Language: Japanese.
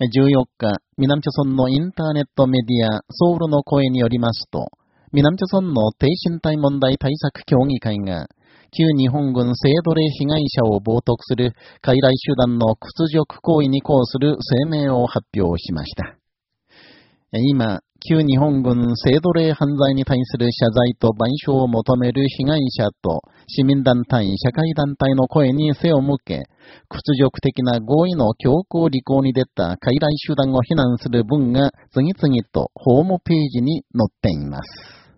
14日、南朝村のインターネットメディア、ソウルの声によりますと、南朝村の低身体問題対策協議会が、旧日本軍性奴隷被害者を冒涜する傀儡集団の屈辱行為に抗する声明を発表しました。今、旧日本軍性奴隷犯罪に対する謝罪と賠償を求める被害者と市民団体、社会団体の声に背を向け、屈辱的な合意の強行履行に出た傀儡集団を非難する文が次々とホームページに載っています。